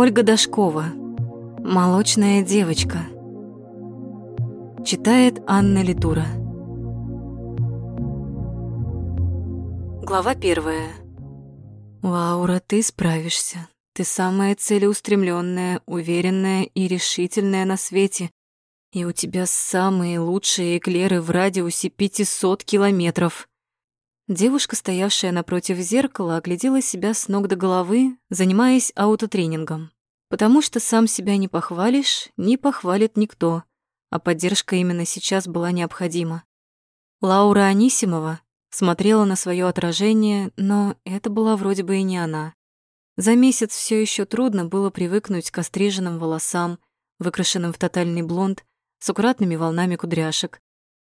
Ольга Дашкова. Молочная девочка. Читает Анна Литура. Глава первая. Лаура, ты справишься. Ты самая целеустремленная, уверенная и решительная на свете. И у тебя самые лучшие эклеры в радиусе 500 километров. Девушка, стоявшая напротив зеркала, оглядела себя с ног до головы, занимаясь аутотренингом. Потому что сам себя не похвалишь, не похвалит никто, а поддержка именно сейчас была необходима. Лаура Анисимова смотрела на свое отражение, но это была вроде бы и не она. За месяц все еще трудно было привыкнуть к остриженным волосам, выкрашенным в тотальный блонд, с аккуратными волнами кудряшек.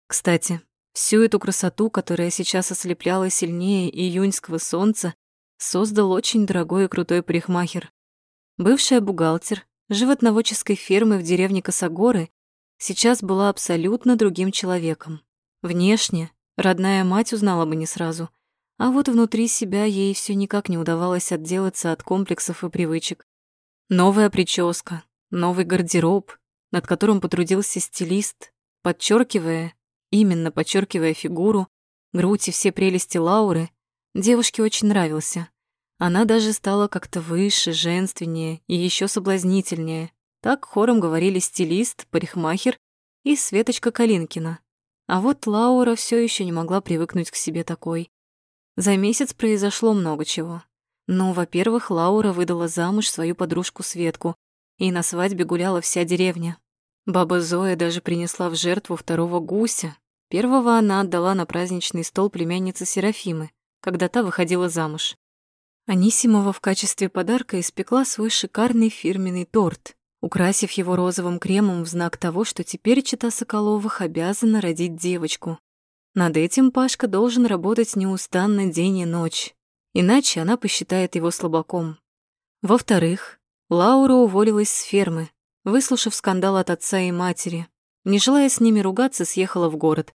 Кстати, всю эту красоту, которая сейчас ослепляла сильнее июньского солнца, создал очень дорогой и крутой парикмахер. Бывшая бухгалтер животноводческой фермы в деревне Косогоры сейчас была абсолютно другим человеком. Внешне родная мать узнала бы не сразу, а вот внутри себя ей все никак не удавалось отделаться от комплексов и привычек. Новая прическа, новый гардероб, над которым потрудился стилист, подчеркивая, именно подчеркивая фигуру, грудь и все прелести Лауры, девушке очень нравился. Она даже стала как-то выше, женственнее и еще соблазнительнее. Так хором говорили стилист, парикмахер и Светочка Калинкина. А вот Лаура все еще не могла привыкнуть к себе такой. За месяц произошло много чего. Ну, во-первых, Лаура выдала замуж свою подружку Светку, и на свадьбе гуляла вся деревня. Баба Зоя даже принесла в жертву второго гуся. Первого она отдала на праздничный стол племянницы Серафимы, когда та выходила замуж. Анисимова в качестве подарка испекла свой шикарный фирменный торт, украсив его розовым кремом в знак того, что теперь чита Соколовых обязана родить девочку. Над этим Пашка должен работать неустанно день и ночь, иначе она посчитает его слабаком. Во-вторых, Лаура уволилась с фермы, выслушав скандал от отца и матери. Не желая с ними ругаться, съехала в город.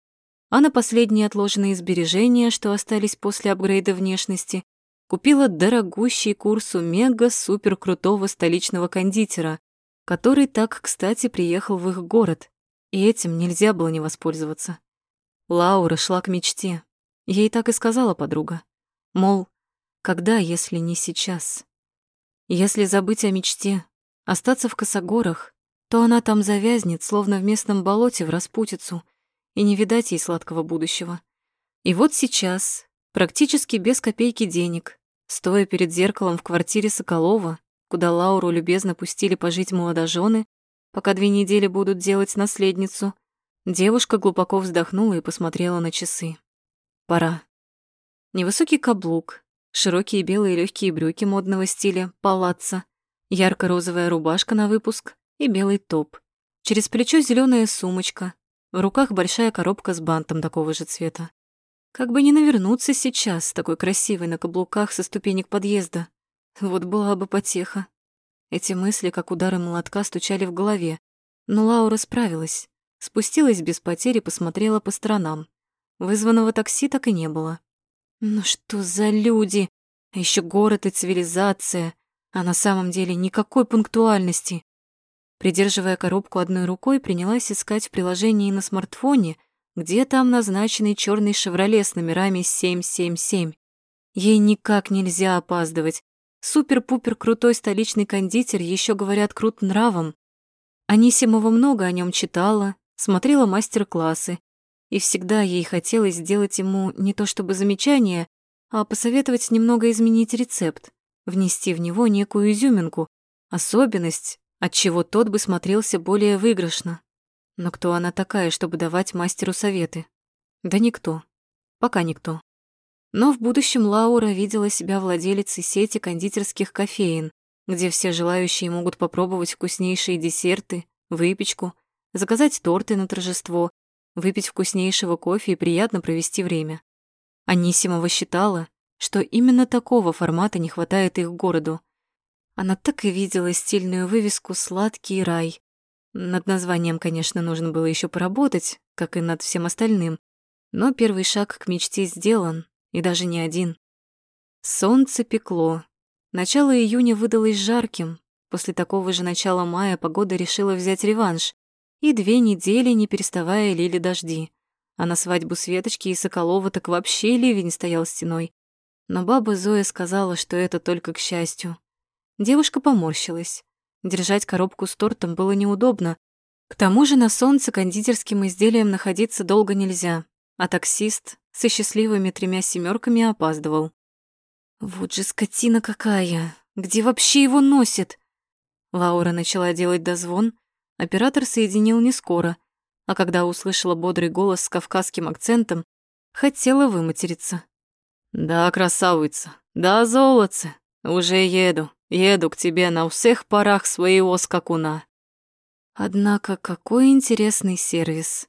А на последние отложенные сбережения, что остались после апгрейда внешности, купила дорогущий курс у мега-супер-крутого столичного кондитера, который так, кстати, приехал в их город, и этим нельзя было не воспользоваться. Лаура шла к мечте. Ей так и сказала подруга. Мол, когда, если не сейчас? Если забыть о мечте, остаться в Косогорах, то она там завязнет, словно в местном болоте в распутицу, и не видать ей сладкого будущего. И вот сейчас, практически без копейки денег, стоя перед зеркалом в квартире Соколова, куда Лауру любезно пустили пожить молодожены, пока две недели будут делать наследницу, Девушка глубоко вздохнула и посмотрела на часы. Пора. Невысокий каблук, широкие белые легкие брюки модного стиля, палаццо, ярко-розовая рубашка на выпуск и белый топ. Через плечо зеленая сумочка, в руках большая коробка с бантом такого же цвета. Как бы не навернуться сейчас, такой красивой на каблуках со ступенек подъезда. Вот была бы потеха. Эти мысли, как удары молотка, стучали в голове, но Лаура справилась. Спустилась без потери, посмотрела по сторонам. Вызванного такси так и не было. Ну что за люди? А еще город и цивилизация. А на самом деле никакой пунктуальности. Придерживая коробку одной рукой, принялась искать в приложении на смартфоне, где там назначенный черный «Шевроле» с номерами 777. Ей никак нельзя опаздывать. Супер-пупер крутой столичный кондитер еще говорят крут нравом. Анисимова много о нем читала, смотрела мастер-классы, и всегда ей хотелось сделать ему не то чтобы замечание, а посоветовать немного изменить рецепт, внести в него некую изюминку, особенность, от чего тот бы смотрелся более выигрышно. Но кто она такая, чтобы давать мастеру советы? Да никто. Пока никто. Но в будущем Лаура видела себя владелицей сети кондитерских кофеин, где все желающие могут попробовать вкуснейшие десерты, выпечку, заказать торты на торжество, выпить вкуснейшего кофе и приятно провести время. Анисимова считала, что именно такого формата не хватает их городу. Она так и видела стильную вывеску «Сладкий рай». Над названием, конечно, нужно было еще поработать, как и над всем остальным, но первый шаг к мечте сделан, и даже не один. Солнце пекло. Начало июня выдалось жарким, После такого же начала мая погода решила взять реванш, и две недели, не переставая, лили дожди. А на свадьбу Светочки и Соколова так вообще ливень стоял стеной. Но баба Зоя сказала, что это только к счастью. Девушка поморщилась. Держать коробку с тортом было неудобно. К тому же на солнце кондитерским изделием находиться долго нельзя, а таксист со счастливыми тремя семерками опаздывал. «Вот же скотина какая! Где вообще его носит?» Лаура начала делать дозвон. Оператор соединил не скоро, а когда услышала бодрый голос с кавказским акцентом, хотела выматериться. «Да, красавица, да, золотце, уже еду, еду к тебе на всех парах своего скакуна». Однако какой интересный сервис.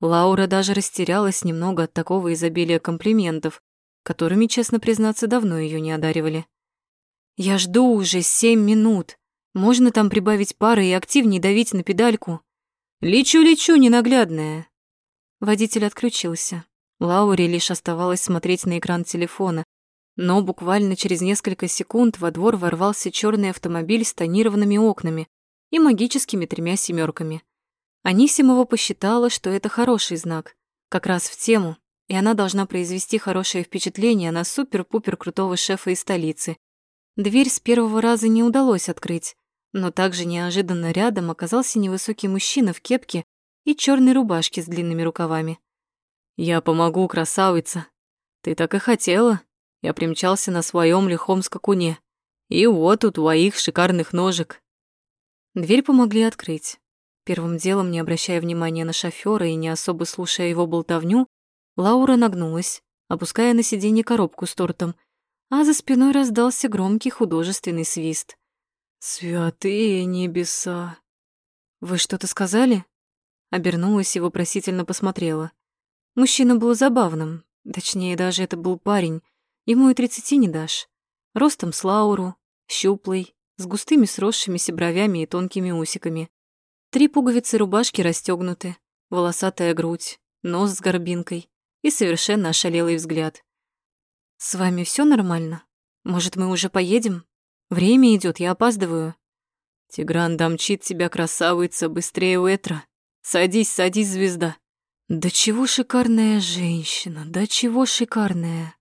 Лаура даже растерялась немного от такого изобилия комплиментов, которыми, честно признаться, давно ее не одаривали. «Я жду уже семь минут. Можно там прибавить пары и активнее давить на педальку?» «Лечу, лечу, ненаглядная!» Водитель отключился. Лауре лишь оставалось смотреть на экран телефона, но буквально через несколько секунд во двор ворвался черный автомобиль с тонированными окнами и магическими тремя семерками. Анисимова посчитала, что это хороший знак, как раз в тему, и она должна произвести хорошее впечатление на супер-пупер крутого шефа из столицы. Дверь с первого раза не удалось открыть, но также неожиданно рядом оказался невысокий мужчина в кепке и черной рубашке с длинными рукавами. «Я помогу, красавица. Ты так и хотела. Я примчался на своем лихом скакуне. И вот у твоих шикарных ножек». Дверь помогли открыть. Первым делом, не обращая внимания на шофера и не особо слушая его болтовню, Лаура нагнулась, опуская на сиденье коробку с тортом, а за спиной раздался громкий художественный свист. «Святые небеса!» «Вы что-то сказали?» Обернулась и вопросительно посмотрела. Мужчина был забавным, точнее, даже это был парень. Ему и тридцати не дашь. Ростом с Лауру, щуплый, с густыми сросшимися бровями и тонкими усиками. Три пуговицы рубашки расстёгнуты, волосатая грудь, нос с горбинкой и совершенно ошалелый взгляд. «С вами всё нормально? Может, мы уже поедем? Время идёт, я опаздываю». «Тигран домчит тебя, красавица, быстрее ветра. Садись, садись, звезда». Да чего шикарная женщина, да чего шикарная.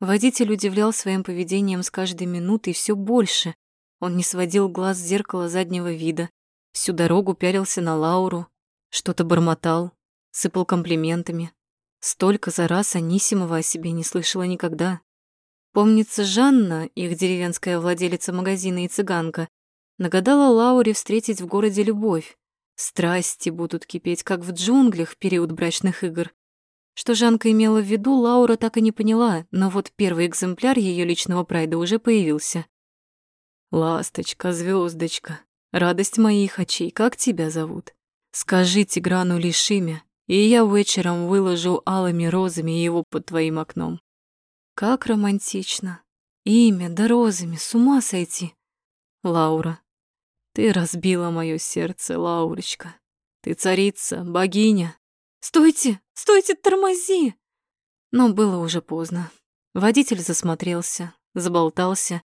Водитель удивлял своим поведением с каждой минутой все больше. Он не сводил глаз с зеркала заднего вида, всю дорогу пялился на Лауру, что-то бормотал, сыпал комплиментами. Столько за раз Анисимова о себе не слышала никогда. Помнится, Жанна, их деревенская владелица магазина и цыганка, нагадала Лауре встретить в городе любовь, Страсти будут кипеть, как в джунглях в период брачных игр. Что Жанка имела в виду, Лаура так и не поняла, но вот первый экземпляр ее личного прайда уже появился. «Ласточка, звездочка, радость моих очей, как тебя зовут? Скажи Тиграну лишь имя, и я вечером выложу алыми розами его под твоим окном». Как романтично. Имя, да розами, с ума сойти. Лаура, ты разбила мое сердце, Лаурочка. Ты царица, богиня. Стойте, стойте, тормози! Но было уже поздно. Водитель засмотрелся, заболтался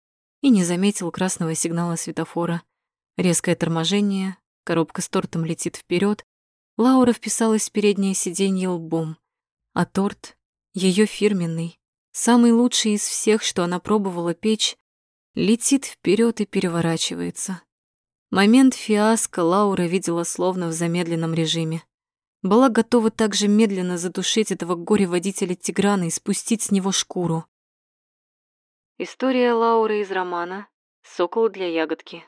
и не заметил красного сигнала светофора. Резкое торможение, коробка с тортом летит вперед. Лаура вписалась в переднее сиденье лбом, а торт, ее фирменный, самый лучший из всех, что она пробовала печь, летит вперед и переворачивается. Момент фиаско Лаура видела словно в замедленном режиме. Была готова также медленно задушить этого горе-водителя Тиграна и спустить с него шкуру. История Лауры из романа «Сокол для ягодки».